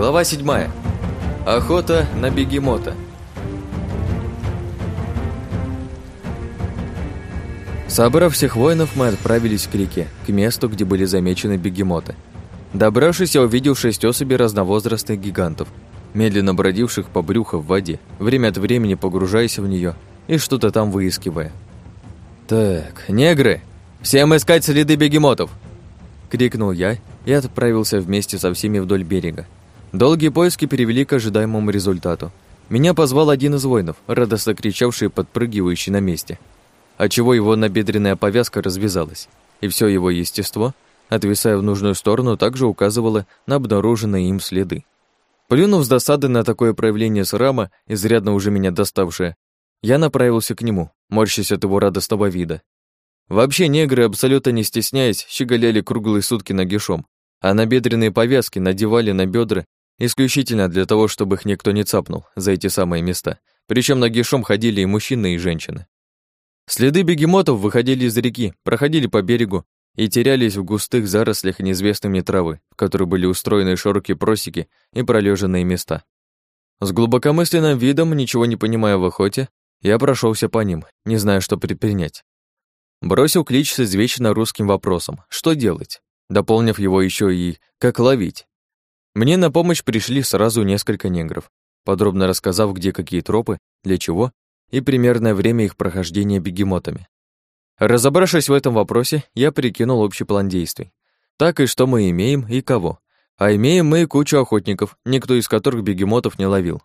Глава 7. Охота на бегемота. Собрав всех воинов, мы отправились к реке, к месту, где были замечены бегемоты. Добравшись, я увидел шесть особей разновозрастных гигантов, медленно бродивших по брюху в воде, время от времени погружаясь в нее и что-то там выискивая. «Так, негры, всем искать следы бегемотов!» Крикнул я и отправился вместе со всеми вдоль берега. Долгие поиски привели к ожидаемому результату. Меня позвал один из воинов, радостно кричавший и подпрыгивающий на месте, отчего его набедренная повязка развязалась, и все его естество, отвисая в нужную сторону, также указывало на обнаруженные им следы. Плюнув с досады на такое проявление срама, изрядно уже меня доставшее, я направился к нему, морщась от его радостного вида. Вообще негры, абсолютно не стесняясь, щеголяли круглые сутки нагишом, а набедренные повязки надевали на бедра исключительно для того, чтобы их никто не цапнул за эти самые места. Причем нагишом ходили и мужчины, и женщины. Следы бегемотов выходили из реки, проходили по берегу и терялись в густых зарослях неизвестной мне травы, в которой были устроены широкие просеки и пролеженные места. С глубокомысленным видом, ничего не понимая в охоте, я прошелся по ним, не зная, что предпринять. Бросил клич с извечно русским вопросом «Что делать?», дополнив его еще и «Как ловить?». Мне на помощь пришли сразу несколько негров, подробно рассказав, где какие тропы, для чего и примерное время их прохождения бегемотами. Разобравшись в этом вопросе, я прикинул общий план действий. Так и что мы имеем и кого. А имеем мы кучу охотников, никто из которых бегемотов не ловил.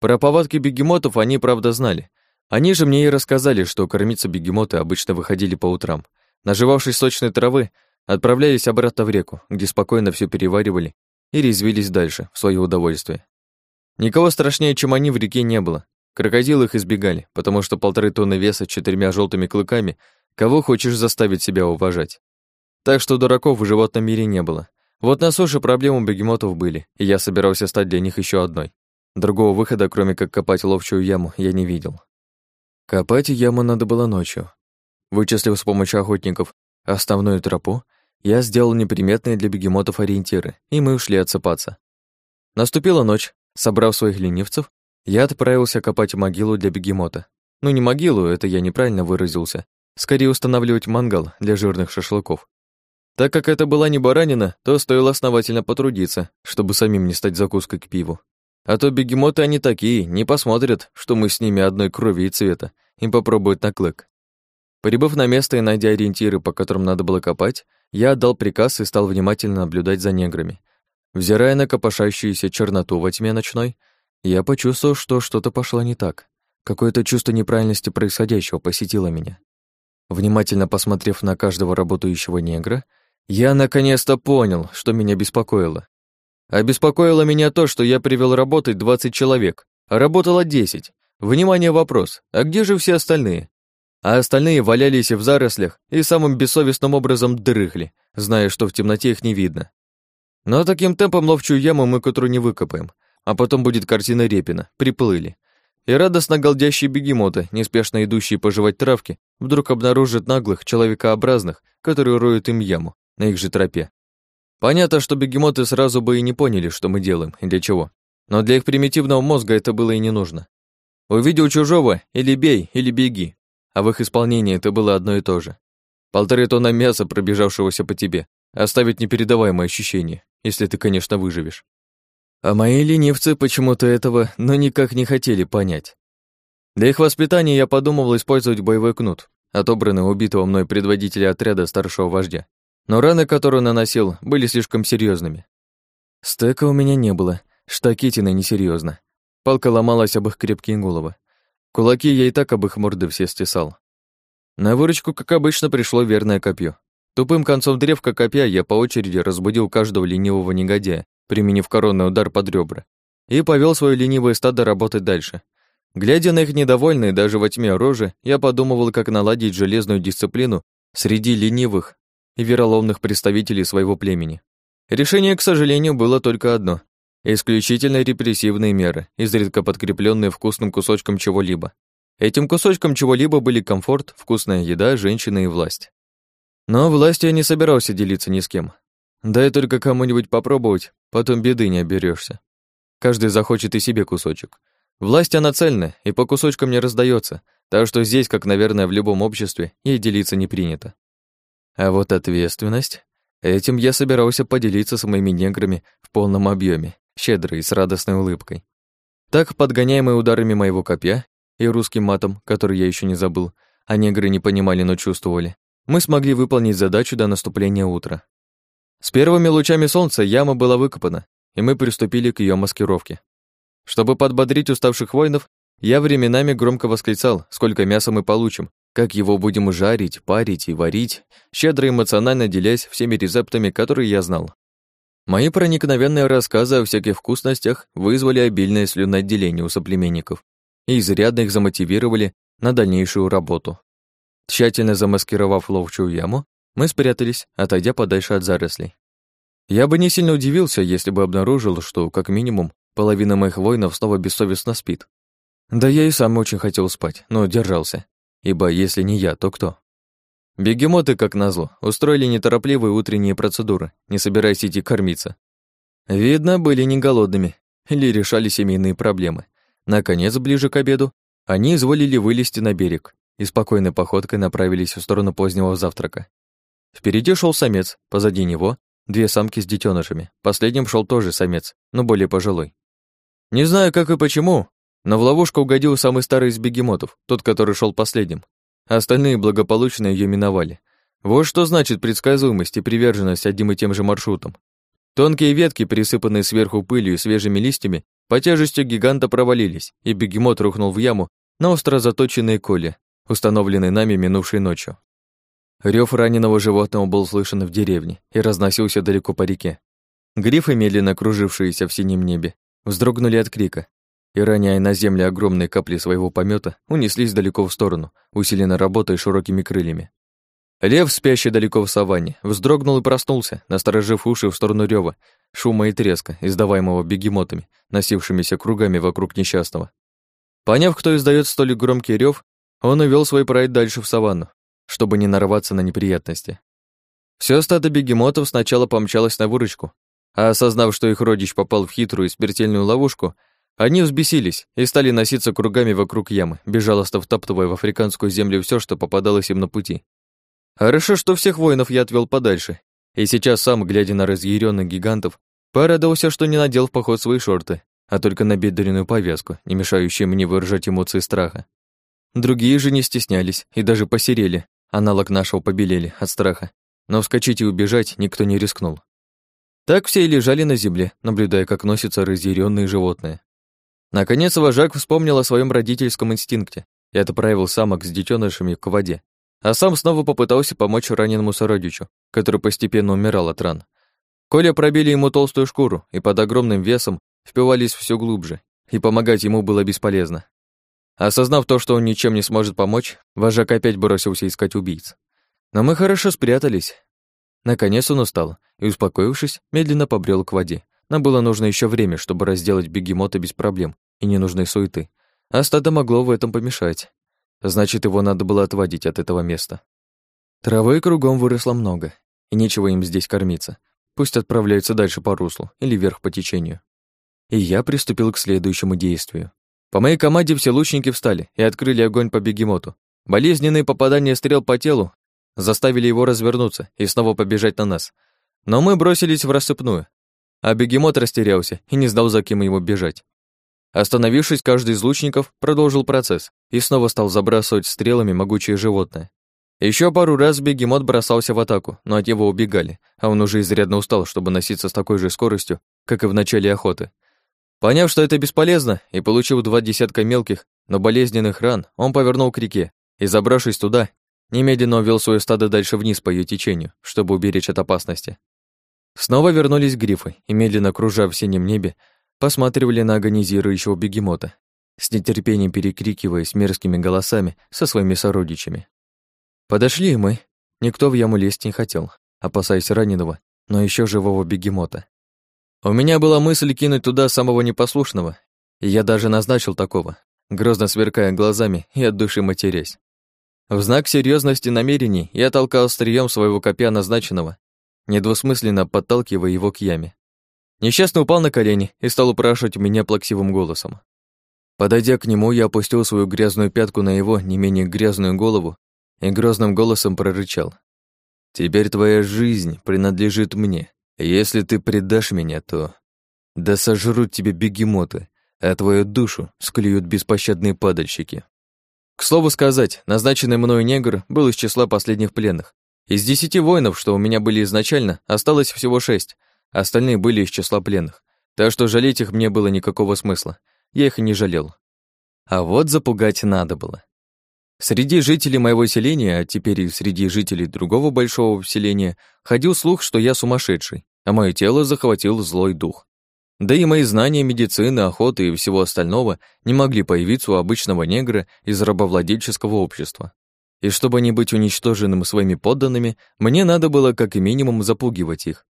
Про повадки бегемотов они, правда, знали. Они же мне и рассказали, что кормиться бегемоты обычно выходили по утрам. Наживавшись сочной травы, отправлялись обратно в реку, где спокойно все переваривали и резвились дальше, в свое удовольствие. Никого страшнее, чем они, в реке не было. Крокодилы их избегали, потому что полторы тонны веса с четырьмя желтыми клыками кого хочешь заставить себя уважать. Так что дураков в животном мире не было. Вот на суше проблемы бегемотов были, и я собирался стать для них еще одной. Другого выхода, кроме как копать ловчую яму, я не видел. Копать яму надо было ночью. Вычислив с помощью охотников основную тропу, я сделал неприметные для бегемотов ориентиры, и мы ушли отсыпаться. Наступила ночь. Собрав своих ленивцев, я отправился копать могилу для бегемота. Ну, не могилу, это я неправильно выразился. Скорее устанавливать мангал для жирных шашлыков. Так как это была не баранина, то стоило основательно потрудиться, чтобы самим не стать закуской к пиву. А то бегемоты они такие, не посмотрят, что мы с ними одной крови и цвета, и попробуют на клык. Прибыв на место и найдя ориентиры, по которым надо было копать, я отдал приказ и стал внимательно наблюдать за неграми. Взирая на копошащуюся черноту во тьме ночной, я почувствовал, что что-то пошло не так. Какое-то чувство неправильности происходящего посетило меня. Внимательно посмотрев на каждого работающего негра, я наконец-то понял, что меня беспокоило. Обеспокоило меня то, что я привел работать 20 человек, а работало 10. Внимание, вопрос, а где же все остальные? А остальные валялись в зарослях и самым бессовестным образом дрыхли, зная, что в темноте их не видно. Но таким темпом ловчую яму мы к утру не выкопаем, а потом будет картина Репина, приплыли. И радостно голдящие бегемоты, неспешно идущие пожевать травки, вдруг обнаружат наглых, человекообразных, которые роют им яму на их же тропе. Понятно, что бегемоты сразу бы и не поняли, что мы делаем и для чего. Но для их примитивного мозга это было и не нужно. Увидел чужого, или бей, или беги. А в их исполнении это было одно и то же. Полторы тонны мяса, пробежавшегося по тебе, оставит непередаваемое ощущение, если ты, конечно, выживешь. А мои ленивцы почему-то этого, но никак не хотели понять. Для их воспитания я подумывал использовать боевой кнут, отобранный у убитого мной предводителя отряда старшего вождя но раны, которые наносил, были слишком серьезными. Стека у меня не было, штакетина несерьезно. Палка ломалась об их крепкие головы. Кулаки я и так об их морды все стесал. На выручку, как обычно, пришло верное копье. Тупым концом древка копья я по очереди разбудил каждого ленивого негодяя, применив коронный удар под ребра, и повел свое ленивое стадо работать дальше. Глядя на их недовольные даже во тьме рожи, я подумывал, как наладить железную дисциплину среди ленивых, и вероломных представителей своего племени. Решение, к сожалению, было только одно – исключительно репрессивные меры, изредка подкрепленные вкусным кусочком чего-либо. Этим кусочком чего-либо были комфорт, вкусная еда, женщины и власть. Но властью я не собирался делиться ни с кем. Дай только кому-нибудь попробовать, потом беды не оберешься. каждый захочет и себе кусочек. Власть она цельная и по кусочкам не раздается, так что здесь, как, наверное, в любом обществе, ей делиться не принято. А вот ответственность... Этим я собирался поделиться с моими неграми в полном объеме, щедро и с радостной улыбкой. Так, подгоняемые ударами моего копья и русским матом, который я еще не забыл, а негры не понимали, но чувствовали, мы смогли выполнить задачу до наступления утра. С первыми лучами солнца яма была выкопана, и мы приступили к ее маскировке. Чтобы подбодрить уставших воинов, я временами громко восклицал, сколько мяса мы получим, как его будем жарить, парить и варить, щедро эмоционально делясь всеми рецептами, которые я знал. Мои проникновенные рассказы о всяких вкусностях вызвали обильное слюноотделение у соплеменников и изрядно их замотивировали на дальнейшую работу. Тщательно замаскировав ловчую яму, мы спрятались, отойдя подальше от зарослей. Я бы не сильно удивился, если бы обнаружил, что, как минимум, половина моих воинов снова бессовестно спит. Да я и сам очень хотел спать, но держался. Ибо если не я, то кто? Бегемоты, как назло, устроили неторопливые утренние процедуры, не собираясь идти кормиться. Видно, были не голодными или решали семейные проблемы. Наконец, ближе к обеду, они изволили вылезти на берег и спокойной походкой направились в сторону позднего завтрака. Впереди шел самец, позади него две самки с детенышами. Последним шел тоже самец, но более пожилой. Не знаю, как и почему, но в ловушку угодил самый старый из бегемотов, тот, который шел последним. Остальные благополучно ее миновали. Вот что значит предсказуемость и приверженность одним и тем же маршрутом. Тонкие ветки, присыпанные сверху пылью и свежими листьями, по тяжестью гиганта провалились, и бегемот рухнул в яму на остро заточенные коли, установленные нами минувшей ночью. Рев раненого животного был слышен в деревне и разносился далеко по реке. Грифы, медленно кружившиеся в синем небе, вздрогнули от крика и, роняя на землю огромные капли своего помета, унеслись далеко в сторону, усиленно работая широкими крыльями. Лев, спящий далеко в саванне, вздрогнул и проснулся, насторожив уши в сторону рева, шума и треска, издаваемого бегемотами, носившимися кругами вокруг несчастного. Поняв, кто издает столь громкий рев, он увел свой прайд дальше в саванну, чтобы не нарваться на неприятности. Все стадо бегемотов сначала помчалось на выручку, а осознав, что их родич попал в хитрую и смертельную ловушку, они взбесились и стали носиться кругами вокруг ямы, безжалостно втаптывая в африканскую землю все, что попадалось им на пути. Хорошо, что всех воинов я отвел подальше, и сейчас сам, глядя на разъяренных гигантов, порадовался, что не надел в поход свои шорты, а только на бедренную повязку, не мешающую мне выражать эмоции страха. Другие же не стеснялись и даже посерели, аналог нашего побелели от страха, но вскочить и убежать никто не рискнул. Так все и лежали на земле, наблюдая, как носятся разъяренные животные. Наконец вожак вспомнил о своем родительском инстинкте и отправил самок с детенышами к воде, а сам снова попытался помочь раненому сородичу, который постепенно умирал от ран. Коля пробили ему толстую шкуру и под огромным весом впивались все глубже, и помогать ему было бесполезно. Осознав то, что он ничем не сможет помочь, вожак опять бросился искать убийц. Но мы хорошо спрятались. Наконец он устал и, успокоившись, медленно побрел к воде. Нам было нужно еще время, чтобы разделать бегемота без проблем и ненужной суеты. А стадо могло в этом помешать. Значит, его надо было отводить от этого места. Травы кругом выросло много, и нечего им здесь кормиться. Пусть отправляются дальше по руслу или вверх по течению. И я приступил к следующему действию. По моей команде все лучники встали и открыли огонь по бегемоту. Болезненные попадания стрел по телу заставили его развернуться и снова побежать на нас. Но мы бросились в рассыпную, а бегемот растерялся и не знал, за кем ему бежать. Остановившись, каждый из лучников продолжил процесс и снова стал забрасывать стрелами могучее животное. Еще пару раз бегемот бросался в атаку, но от него убегали, а он уже изрядно устал, чтобы носиться с такой же скоростью, как и в начале охоты. Поняв, что это бесполезно, и получив два десятка мелких, но болезненных ран, он повернул к реке и, забравшись туда, немедленно увел свое стадо дальше вниз по ее течению, чтобы уберечь от опасности. Снова вернулись грифы и, медленно кружа в синем небе, посматривали на агонизирующего бегемота, с нетерпением перекрикиваясь мерзкими голосами со своими сородичами. Подошли мы. Никто в яму лезть не хотел, опасаясь раненого, но еще живого бегемота. У меня была мысль кинуть туда самого непослушного, и я даже назначил такого, грозно сверкая глазами и от души матерясь. В знак серьезности намерений я толкал острием своего копья назначенного недвусмысленно подталкивая его к яме. Несчастный упал на колени и стал упрашивать меня плаксивым голосом. Подойдя к нему, я опустил свою грязную пятку на его не менее грязную голову и грозным голосом прорычал. «Теперь твоя жизнь принадлежит мне. Если ты предашь меня, то... Да сожрут тебе бегемоты, а твою душу склюют беспощадные падальщики». К слову сказать, назначенный мною негр был из числа последних пленных. Из десяти воинов, что у меня были изначально, осталось всего шесть, остальные были из числа пленных. Так что жалеть их мне было никакого смысла я их и не жалел. А вот запугать надо было. Среди жителей моего селения, а теперь и среди жителей другого большого селения, ходил слух, что я сумасшедший, а мое тело захватил злой дух. Да и мои знания медицины, охоты и всего остального не могли появиться у обычного негра из рабовладельческого общества. И чтобы не быть уничтоженным своими подданными, мне надо было как минимум запугивать их.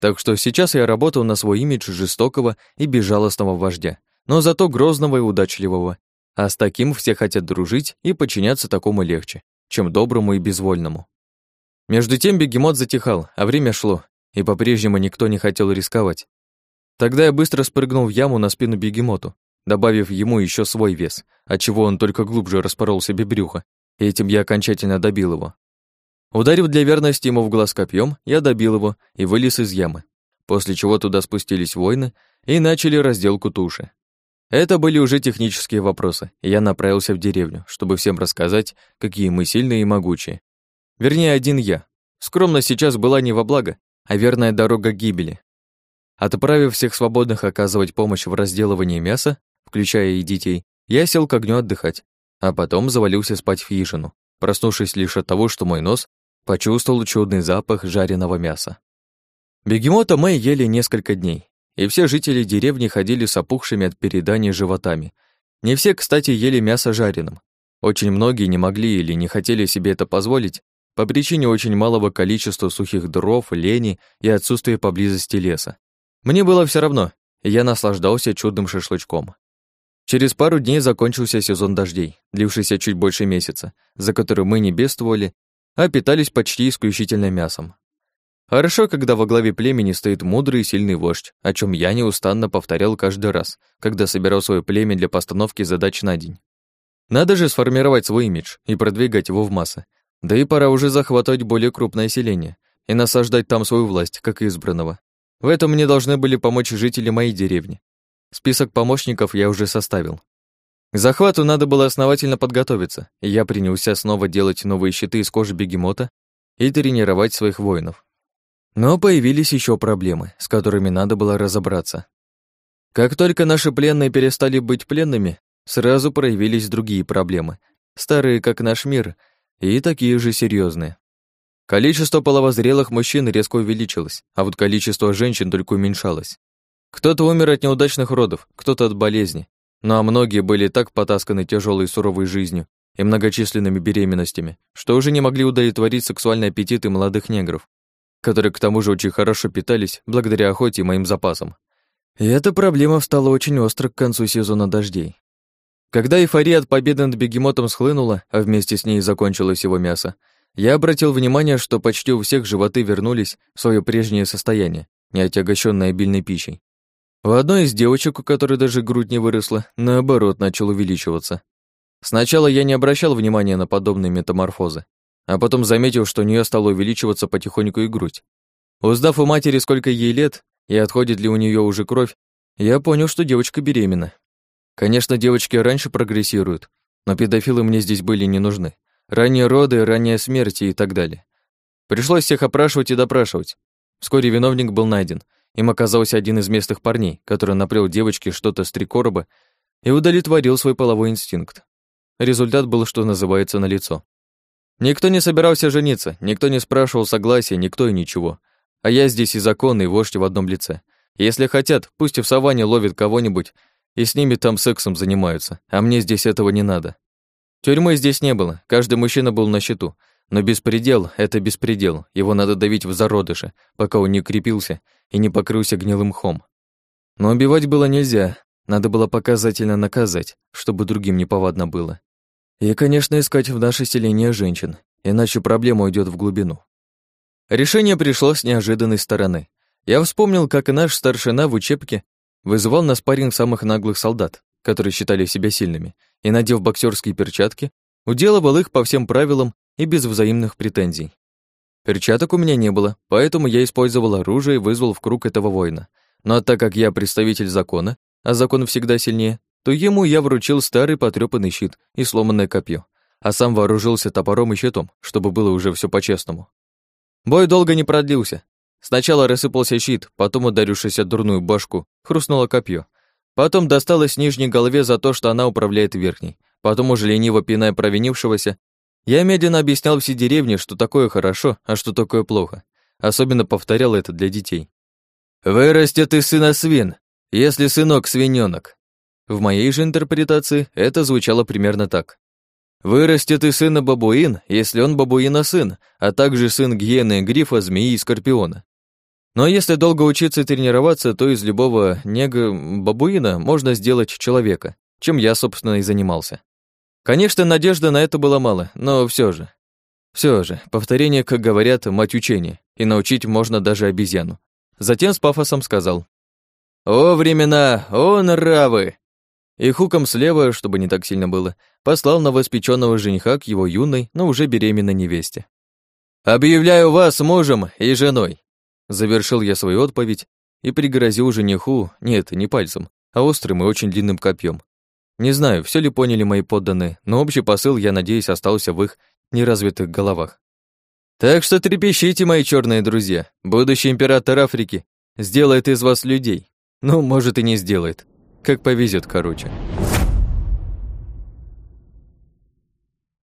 Так что сейчас я работал на свой имидж жестокого и безжалостного вождя, но зато грозного и удачливого. А с таким все хотят дружить и подчиняться такому легче, чем доброму и безвольному. Между тем бегемот затихал, а время шло, и по-прежнему никто не хотел рисковать. Тогда я быстро спрыгнул в яму на спину бегемоту, добавив ему еще свой вес, отчего он только глубже распорол себе брюхо, и этим я окончательно добил его. Ударив для верности ему в глаз копьем, я добил его и вылез из ямы, после чего туда спустились воины и начали разделку туши. Это были уже технические вопросы, и я направился в деревню, чтобы всем рассказать, какие мы сильные и могучие. Вернее, один я. Скромность сейчас была не во благо, а верная дорога гибели. Отправив всех свободных оказывать помощь в разделывании мяса, включая и детей, я сел к огню отдыхать, а потом завалился спать в хижину, проснувшись лишь от того, что мой нос почувствовал чудный запах жареного мяса. Бегемота мы ели несколько дней, и все жители деревни ходили с опухшими от передания животами. Не все, кстати, ели мясо жареным. Очень многие не могли или не хотели себе это позволить по причине очень малого количества сухих дров, лени и отсутствия поблизости леса. Мне было все равно, и я наслаждался чудным шашлычком. Через пару дней закончился сезон дождей, длившийся чуть больше месяца, за который мы не бедствовали, а питались почти исключительно мясом. Хорошо, когда во главе племени стоит мудрый и сильный вождь, о чем я неустанно повторял каждый раз, когда собирал свое племя для постановки задач на день. Надо же сформировать свой имидж и продвигать его в массы. Да и пора уже захватывать более крупное селение и насаждать там свою власть, как избранного. В этом мне должны были помочь жители моей деревни. Список помощников я уже составил. К захвату надо было основательно подготовиться, и я принялся снова делать новые щиты из кожи бегемота и тренировать своих воинов. Но появились еще проблемы, с которыми надо было разобраться. Как только наши пленные перестали быть пленными, сразу проявились другие проблемы, старые как наш мир, и такие же серьезные. Количество половозрелых мужчин резко увеличилось, а вот количество женщин только уменьшалось. Кто-то умер от неудачных родов, кто-то от болезни, ну а многие были так потасканы тяжелой суровой жизнью и многочисленными беременностями, что уже не могли удовлетворить сексуальный аппетит молодых негров, которые к тому же очень хорошо питались благодаря охоте и моим запасам. И эта проблема стала очень остро к концу сезона дождей. Когда эйфория от победы над бегемотом схлынула, а вместе с ней закончилось его мясо, я обратил внимание, что почти у всех животы вернулись в свое прежнее состояние, не отягощенное обильной пищей. У одной из девочек, у которой даже грудь не выросла, наоборот, начал увеличиваться. Сначала я не обращал внимания на подобные метаморфозы, а потом заметил, что у нее стала увеличиваться потихоньку и грудь. Узнав у матери, сколько ей лет и отходит ли у нее уже кровь, я понял, что девочка беременна. Конечно, девочки раньше прогрессируют, но педофилы мне здесь были не нужны. Ранние роды, ранняя смерть и так далее. Пришлось всех опрашивать и допрашивать. Вскоре виновник был найден. Им оказался один из местных парней, который наплел девочке что-то с три короба и удовлетворил свой половой инстинкт. Результат был, что называется, налицо. Никто не собирался жениться, никто не спрашивал согласия, никто и ничего. А я здесь и закон, и вождь в одном лице. Если хотят, пусть и в саванне ловят кого-нибудь, и с ними там сексом занимаются, а мне здесь этого не надо. Тюрьмы здесь не было, каждый мужчина был на счету, но беспредел — это беспредел, его надо давить в зародыше, пока он не крепился и не покрылся гнилым хом. Но убивать было нельзя, надо было показательно наказать, чтобы другим не повадно было. И, конечно, искать в наше селение женщин, иначе проблема уйдет в глубину. Решение пришло с неожиданной стороны. Я вспомнил, как наш старшина в учебке вызывал на спарринг самых наглых солдат, которые считали себя сильными, и, надев боксерские перчатки, уделывал их по всем правилам и без взаимных претензий. Перчаток у меня не было, поэтому я использовал оружие и вызвал в круг этого воина. Но так как я представитель закона, а закон всегда сильнее, то ему я вручил старый потрёпанный щит и сломанное копье, а сам вооружился топором и щитом, чтобы было уже все по-честному. Бой долго не продлился. Сначала рассыпался щит, потом, ударившись о дурную башку, хрустнуло копье. Потом досталось нижней голове за то, что она управляет верхней. Потом, уже лениво пиная провинившегося, я медленно объяснял всей деревне, что такое хорошо, а что такое плохо. Особенно повторял это для детей. «Вырастет из сына свин, если сынок свинёнок». В моей же интерпретации это звучало примерно так. «Вырастет из сына бабуин, если он бабуина сын, а также сын гиены, грифа, змеи и скорпиона. Но если долго учиться и тренироваться, то из любого нега бабуина можно сделать человека, чем я, собственно, и занимался. Конечно, надежды на это было мало, но все же. Все же, повторение, как говорят, мать учения, и научить можно даже обезьяну. Затем с пафосом сказал. «О, времена! О, нравы!» И хуком слева, чтобы не так сильно было, послал новоспеченного жениха к его юной, но уже беременной невесте. «Объявляю вас мужем и женой!» Завершил я свою отповедь и пригрозил жениху, нет, не пальцем, а острым и очень длинным копьем, не знаю, все ли поняли мои подданные, но общий посыл, я надеюсь, остался в их неразвитых головах. Так что трепещите, мои черные друзья. Будущий император Африки сделает из вас людей. Ну, может, и не сделает. Как повезет, короче.